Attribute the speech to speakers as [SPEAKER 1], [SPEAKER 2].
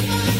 [SPEAKER 1] Goodbye.